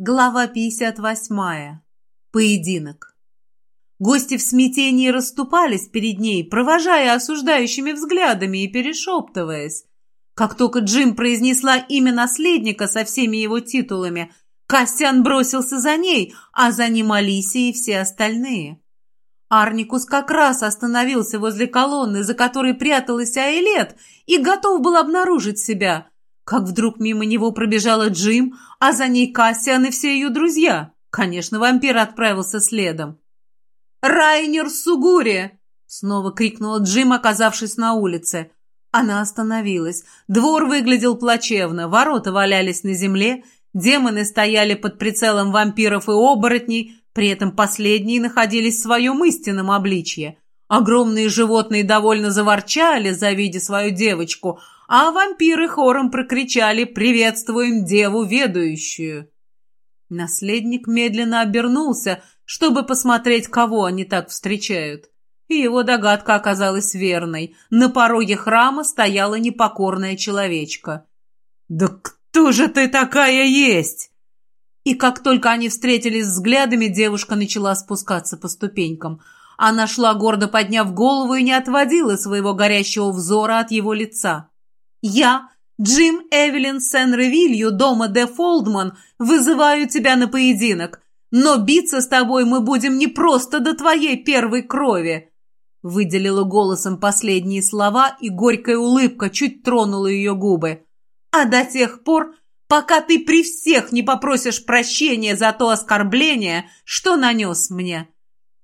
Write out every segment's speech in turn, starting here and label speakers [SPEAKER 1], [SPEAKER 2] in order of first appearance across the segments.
[SPEAKER 1] Глава 58. Поединок. Гости в смятении расступались перед ней, провожая осуждающими взглядами и перешептываясь. Как только Джим произнесла имя наследника со всеми его титулами, Кассиан бросился за ней, а за ним Алисия и все остальные. Арникус как раз остановился возле колонны, за которой пряталась Айлет, и готов был обнаружить себя – как вдруг мимо него пробежала Джим, а за ней Кассиан и все ее друзья. Конечно, вампир отправился следом. «Райнер Сугури!» — снова крикнула Джим, оказавшись на улице. Она остановилась. Двор выглядел плачевно, ворота валялись на земле, демоны стояли под прицелом вампиров и оборотней, при этом последние находились в своем истинном обличье. Огромные животные довольно заворчали, завидя свою девочку — а вампиры хором прокричали «Приветствуем деву ведущую!». Наследник медленно обернулся, чтобы посмотреть, кого они так встречают. И его догадка оказалась верной. На пороге храма стояла непокорная человечка. «Да кто же ты такая есть?» И как только они встретились взглядами, девушка начала спускаться по ступенькам. Она шла гордо подняв голову и не отводила своего горящего взора от его лица. Я, Джим Эвелин Сен-Ревилью, дома де Фолдман, вызываю тебя на поединок. Но биться с тобой мы будем не просто до твоей первой крови. Выделила голосом последние слова, и горькая улыбка чуть тронула ее губы. А до тех пор, пока ты при всех не попросишь прощения за то оскорбление, что нанес мне.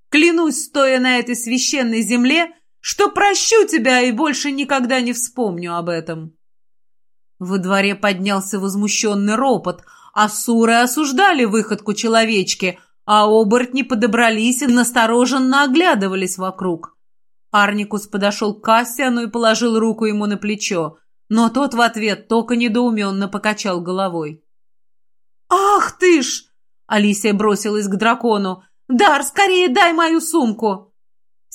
[SPEAKER 1] Клянусь, стоя на этой священной земле, что прощу тебя и больше никогда не вспомню об этом». Во дворе поднялся возмущенный ропот, а суры осуждали выходку человечки, а оборотни подобрались и настороженно оглядывались вокруг. Арникус подошел к Кассиану и положил руку ему на плечо, но тот в ответ только недоуменно покачал головой. «Ах ты ж!» — Алисия бросилась к дракону. «Дар, скорее дай мою сумку!»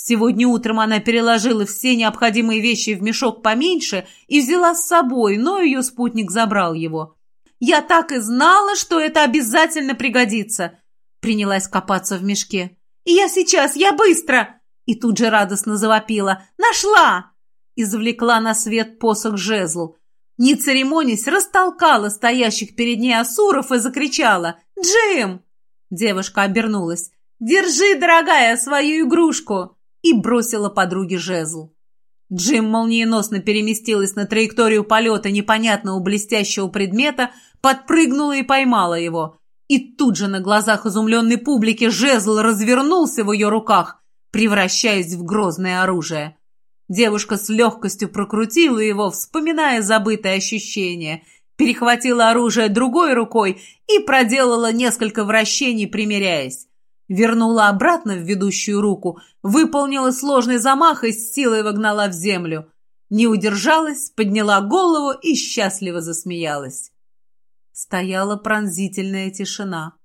[SPEAKER 1] Сегодня утром она переложила все необходимые вещи в мешок поменьше и взяла с собой, но ее спутник забрал его. «Я так и знала, что это обязательно пригодится!» Принялась копаться в мешке. «И я сейчас, я быстро!» И тут же радостно завопила. «Нашла!» Извлекла на свет посох жезл. Не церемонясь, растолкала стоящих перед ней асуров и закричала. «Джим!» Девушка обернулась. «Держи, дорогая, свою игрушку!» И бросила подруге жезл. Джим молниеносно переместилась на траекторию полета непонятного блестящего предмета, подпрыгнула и поймала его. И тут же на глазах изумленной публики жезл развернулся в ее руках, превращаясь в грозное оружие. Девушка с легкостью прокрутила его, вспоминая забытые ощущения, перехватила оружие другой рукой и проделала несколько вращений, примеряясь вернула обратно в ведущую руку, выполнила сложный замах и с силой вогнала в землю. Не удержалась, подняла голову и счастливо засмеялась. Стояла пронзительная тишина.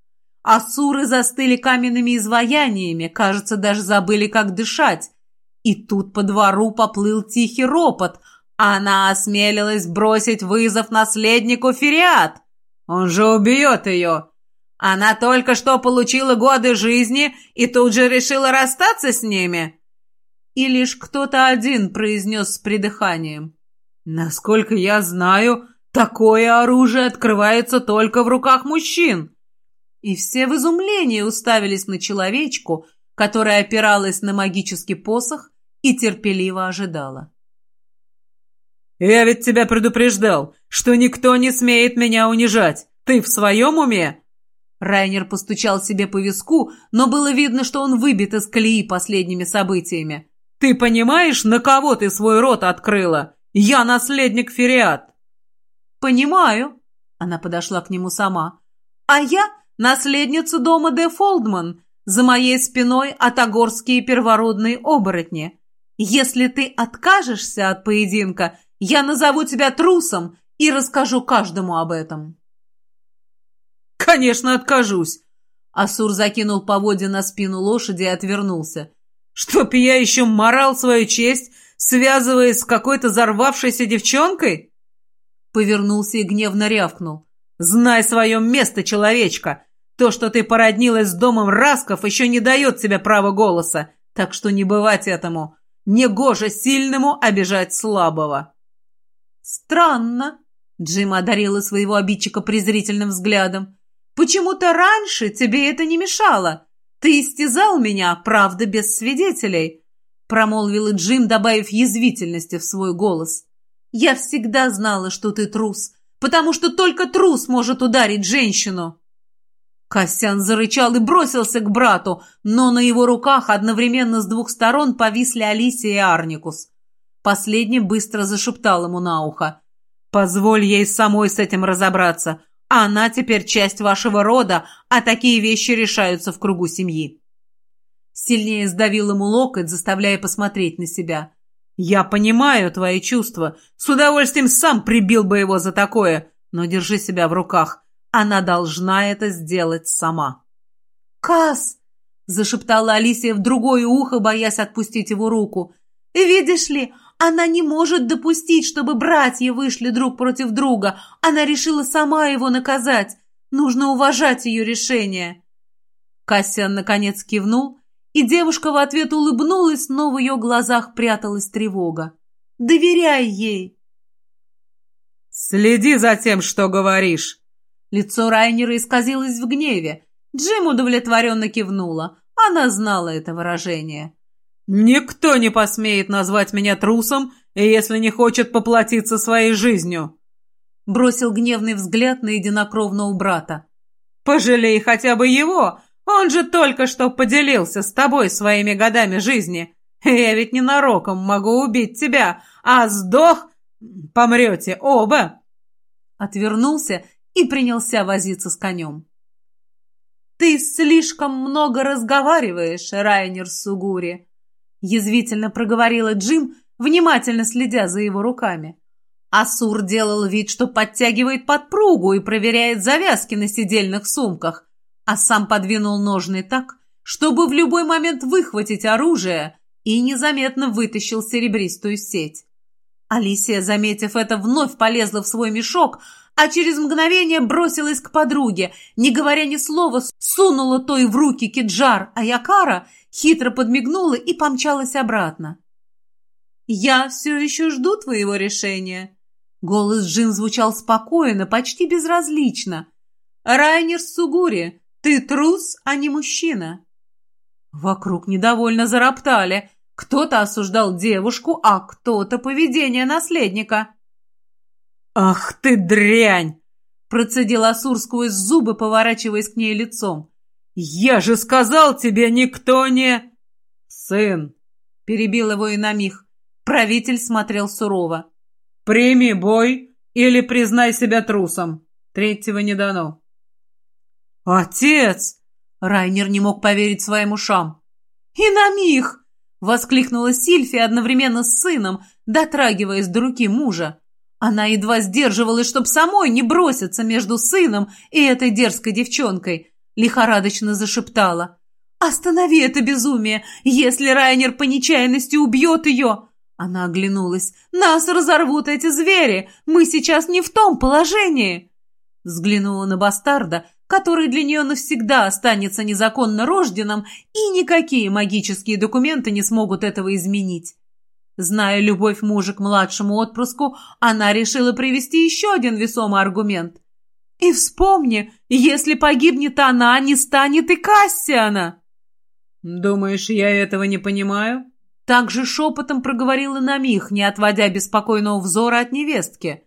[SPEAKER 1] Асуры застыли каменными изваяниями, кажется, даже забыли, как дышать. И тут по двору поплыл тихий ропот. Она осмелилась бросить вызов наследнику Фериат. «Он же убьет ее!» Она только что получила годы жизни и тут же решила расстаться с ними?» И лишь кто-то один произнес с придыханием. «Насколько я знаю, такое оружие открывается только в руках мужчин». И все в изумлении уставились на человечку, которая опиралась на магический посох и терпеливо ожидала. «Я ведь тебя предупреждал, что никто не смеет меня унижать. Ты в своем уме?» Райнер постучал себе по виску, но было видно, что он выбит из колеи последними событиями. «Ты понимаешь, на кого ты свой рот открыла? Я наследник Фериат!» «Понимаю», — она подошла к нему сама. «А я наследница дома де Фолдман. За моей спиной атагорские первородные оборотни. Если ты откажешься от поединка, я назову тебя трусом и расскажу каждому об этом». «Конечно, откажусь!» Асур закинул поводья на спину лошади и отвернулся. «Чтоб я еще морал свою честь, связываясь с какой-то взорвавшейся девчонкой?» Повернулся и гневно рявкнул. Знай свое место, человечка. То, что ты породнилась с домом Расков, еще не дает тебе права голоса, так что не бывать этому. Негоже сильному обижать слабого».
[SPEAKER 2] «Странно», — Джим одарила своего обидчика презрительным взглядом. «Почему-то раньше тебе это не мешало. Ты истязал меня, правда, без свидетелей», — промолвил Джим, добавив язвительности в свой голос. «Я всегда знала, что ты трус, потому что только трус может ударить женщину». Костян зарычал и бросился к брату, но на его руках одновременно с двух сторон повисли Алисия и Арникус. Последний быстро зашептал ему на ухо. «Позволь ей самой с этим разобраться. Она теперь часть вашего рода, а такие вещи решаются в кругу семьи». Сильнее сдавил ему локоть, заставляя посмотреть на себя. «Я понимаю твои чувства. С удовольствием сам прибил бы его за такое, но держи себя в руках. Она должна это сделать сама». «Кас!» — зашептала Алисия в другое ухо, боясь отпустить его руку. «Видишь ли, она не может допустить, чтобы братья вышли друг против друга. Она решила сама его наказать. Нужно уважать ее решение».
[SPEAKER 1] Кассиан наконец кивнул, и девушка в ответ улыбнулась, но в ее глазах пряталась тревога.
[SPEAKER 2] «Доверяй ей!»
[SPEAKER 1] «Следи за тем, что говоришь!» Лицо Райнера исказилось в гневе. Джим удовлетворенно кивнула. Она знала это выражение. «Никто не посмеет назвать меня трусом, если не хочет поплатиться своей жизнью!» Бросил гневный взгляд на единокровного брата. «Пожалей хотя бы его! Он же только что поделился с тобой своими годами жизни! Я ведь ненароком могу убить тебя, а сдох... Помрете оба!» Отвернулся и принялся возиться с конем.
[SPEAKER 2] «Ты слишком много разговариваешь, Райнер Сугури», язвительно проговорила Джим, внимательно следя за его руками. Асур делал вид, что подтягивает подпругу и проверяет завязки на сидельных сумках, а сам подвинул ножны так, чтобы в любой момент выхватить оружие и незаметно вытащил серебристую сеть. Алисия, заметив это, вновь полезла в свой мешок, а через мгновение бросилась к подруге, не говоря ни слова, сунула той в руки киджар, а Якара хитро подмигнула и помчалась обратно. «Я все еще жду твоего решения». Голос Джин звучал спокойно, почти безразлично. «Райнер Сугури, ты трус, а не мужчина». Вокруг недовольно зароптали. Кто-то осуждал девушку, а кто-то поведение наследника. «Ах ты дрянь!» Процедил Асур сквозь зубы, поворачиваясь к ней лицом. «Я же сказал тебе, никто не...» «Сын!» — перебил его и на миг. Правитель смотрел сурово. «Прими бой или признай себя трусом. Третьего не дано». «Отец!» — Райнер не мог поверить своим ушам. «И на миг!» — воскликнула Сильфия одновременно с сыном, дотрагиваясь до руки мужа. Она едва сдерживалась, чтоб самой не броситься между сыном и этой дерзкой девчонкой. Лихорадочно зашептала. «Останови это безумие! Если Райнер по нечаянности убьет ее!» Она оглянулась. «Нас разорвут эти звери! Мы сейчас не в том положении!» Взглянула на бастарда, который для нее навсегда останется незаконно рожденным, и никакие магические документы не смогут этого изменить. Зная любовь мужа к младшему отпрыску, она решила привести еще один весомый аргумент. «И вспомни, если погибнет она, не станет и Кассиана!» «Думаешь, я этого не понимаю?» Также шепотом проговорила Намих, не отводя беспокойного взора от невестки.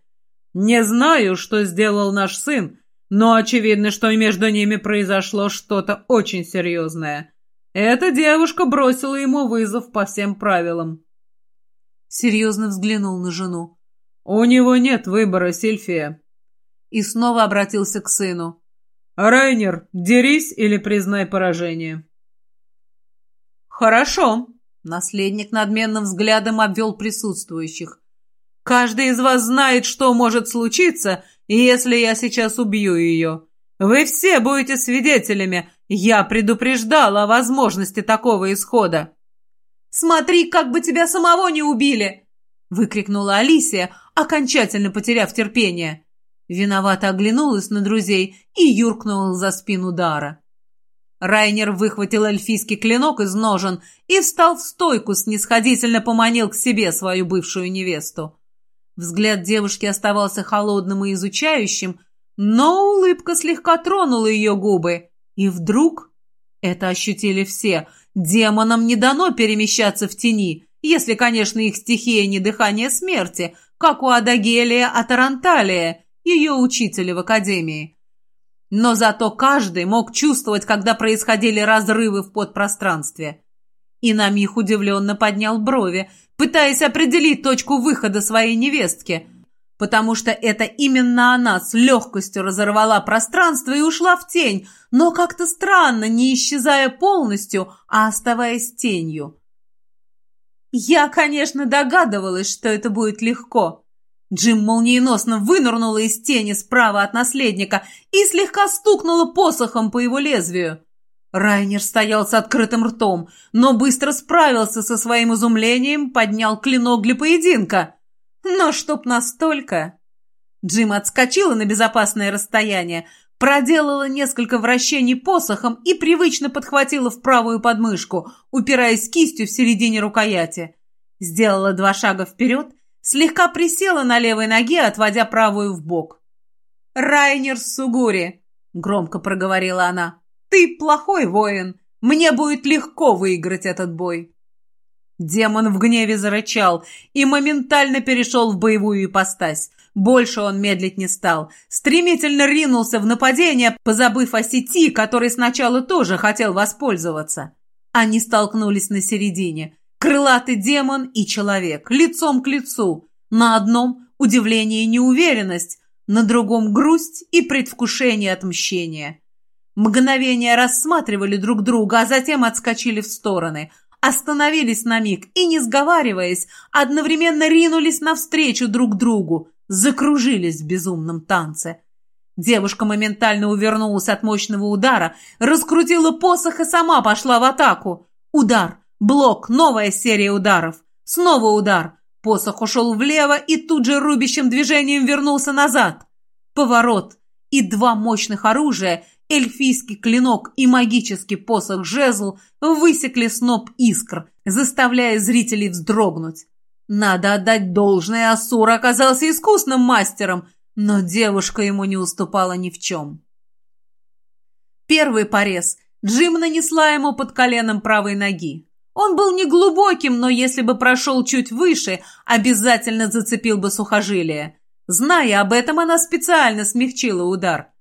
[SPEAKER 2] «Не знаю, что сделал наш сын, но очевидно, что между ними произошло что-то очень серьезное. Эта девушка бросила ему вызов по всем правилам». Серьезно взглянул на жену. «У него нет выбора, Сильфия». И снова обратился к сыну. «Райнер, дерись или признай поражение». «Хорошо», — наследник надменным взглядом обвел присутствующих. «Каждый из вас знает, что может случиться, если я сейчас убью ее. Вы все будете свидетелями. Я предупреждал о возможности такого исхода». «Смотри, как бы тебя самого не убили!» — выкрикнула Алисия, окончательно потеряв терпение.
[SPEAKER 1] Виновато оглянулась на друзей и юркнула за спину Дара. Райнер выхватил эльфийский клинок из ножен и встал в стойку, снисходительно поманил к себе свою бывшую невесту. Взгляд девушки оставался холодным и изучающим, но улыбка слегка тронула ее губы. И вдруг... Это ощутили все. Демонам не дано перемещаться в тени, если, конечно, их стихия не дыхание смерти, как у Адагелия Атаранталия, ее учителя в академии. Но зато каждый мог чувствовать, когда происходили разрывы в подпространстве. И на миг удивленно поднял брови, пытаясь определить точку выхода своей невестки, потому что это именно она с легкостью разорвала пространство и ушла в тень, но как-то странно, не исчезая полностью, а оставаясь тенью. Я, конечно, догадывалась, что это будет легко. Джим молниеносно вынырнула из тени справа от наследника и слегка стукнула посохом по его лезвию. Райнер стоял с открытым ртом, но быстро справился со своим изумлением, поднял клинок для поединка. Но чтоб настолько... Джим отскочила на безопасное расстояние, проделала несколько вращений посохом и привычно подхватила в правую подмышку, упираясь кистью в середине рукояти. Сделала два шага вперед, слегка присела на левой ноге, отводя правую в бок. «Райнер Сугури», — громко проговорила она, — «ты плохой воин. Мне будет легко выиграть этот бой». Демон в гневе зарычал и моментально перешел в боевую ипостась. Больше он медлить не стал. Стремительно ринулся в нападение, позабыв о сети, который сначала тоже хотел воспользоваться. Они столкнулись на середине. Крылатый демон и человек, лицом к лицу. На одном – удивление и неуверенность, на другом – грусть и предвкушение отмщения. Мгновение рассматривали друг друга, а затем отскочили в стороны – остановились на миг и, не сговариваясь, одновременно ринулись навстречу друг другу, закружились в безумном танце. Девушка моментально увернулась от мощного удара, раскрутила посох и сама пошла в атаку. Удар, блок, новая серия ударов. Снова удар. Посох ушел влево и тут же рубящим движением вернулся назад. Поворот. И два мощных оружия, эльфийский клинок и магический посох-жезл высекли сноп искр, заставляя зрителей вздрогнуть. Надо отдать должное, Асур оказался искусным мастером, но девушка ему не уступала ни в чем. Первый порез Джим нанесла ему под коленом правой ноги. Он был не глубоким, но если бы прошел чуть выше, обязательно зацепил бы сухожилие. Зная об этом, она специально смягчила удар.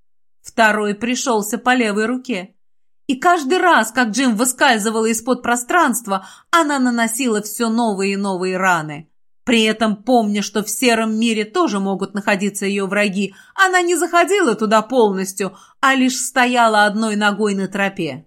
[SPEAKER 1] Второй пришелся по левой руке. И каждый раз, как Джим выскальзывала из-под пространства, она наносила все новые и новые раны. При этом, помня, что в сером мире тоже могут находиться ее враги, она не заходила туда полностью, а лишь стояла одной ногой на тропе.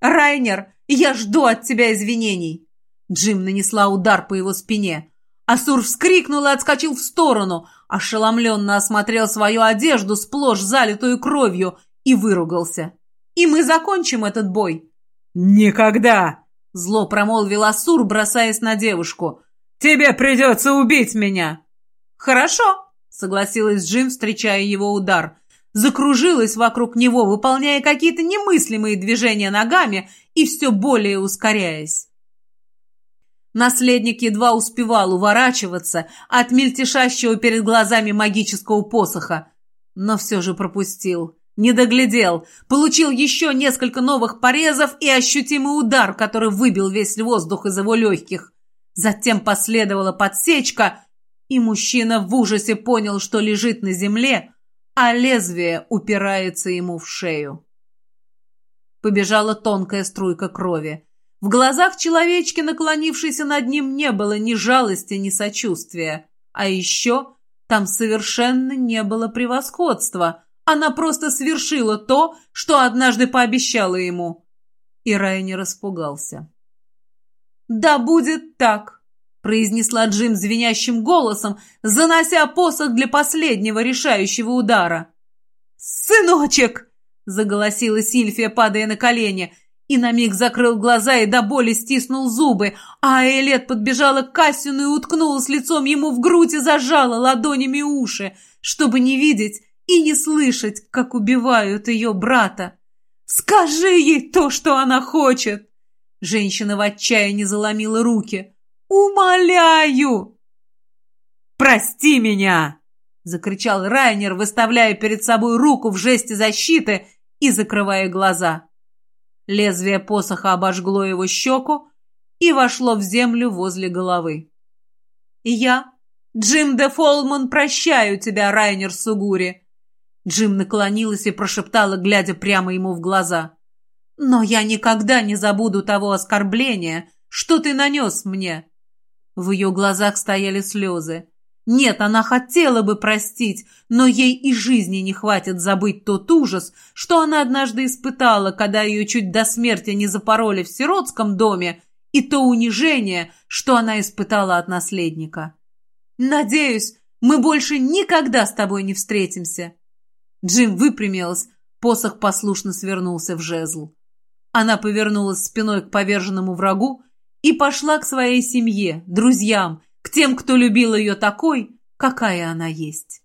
[SPEAKER 1] «Райнер, я жду от тебя извинений!» Джим нанесла удар по его спине. Асур вскрикнул и отскочил в сторону, ошеломленно осмотрел свою одежду, сплошь залитую кровью, и выругался. «И мы закончим этот бой!»
[SPEAKER 2] «Никогда!»
[SPEAKER 1] — зло промолвил Асур, бросаясь на девушку.
[SPEAKER 2] «Тебе придется убить меня!»
[SPEAKER 1] «Хорошо!» — согласилась Джим, встречая его удар. Закружилась вокруг него, выполняя какие-то немыслимые движения ногами и все более ускоряясь. Наследник едва успевал уворачиваться от мельтешащего перед глазами магического посоха, но все же пропустил. Не доглядел, получил еще несколько новых порезов и ощутимый удар, который выбил весь воздух из его легких. Затем последовала подсечка, и мужчина в ужасе понял, что лежит на земле, а лезвие упирается ему в шею. Побежала тонкая струйка крови. В глазах человечки, наклонившейся над ним, не было ни жалости, ни сочувствия. А еще там совершенно не было превосходства. Она просто свершила то, что однажды пообещала ему. И Райни распугался. «Да будет так», — произнесла Джим звенящим голосом, занося посох для последнего решающего удара. «Сыночек!» — заголосила Сильфия, падая на колени и на миг закрыл глаза и до боли стиснул зубы, а Элет подбежала к Кассину и уткнулась лицом ему в грудь и зажала ладонями уши. чтобы не видеть и не слышать, как убивают ее брата. Скажи ей то, что она хочет!» Женщина в отчаянии заломила руки. «Умоляю!» «Прости меня!» — закричал Райнер, выставляя перед собой руку в жесте защиты и закрывая глаза. Лезвие посоха обожгло его щеку и вошло в землю возле головы. «Я, Джим де Фолман, прощаю тебя, Райнер Сугури!» Джим наклонилась и прошептала, глядя прямо ему в глаза. «Но я никогда не забуду того оскорбления, что ты нанес мне!» В ее глазах стояли слезы. Нет, она хотела бы простить, но ей и жизни не хватит забыть тот ужас, что она однажды испытала, когда ее чуть до смерти не запороли в сиротском доме, и то унижение, что она испытала от наследника. «Надеюсь, мы больше никогда с тобой не встретимся». Джим выпрямилась, посох послушно свернулся в жезл. Она повернулась спиной к поверженному врагу и пошла к своей семье, друзьям, к тем, кто любил ее такой, какая она есть.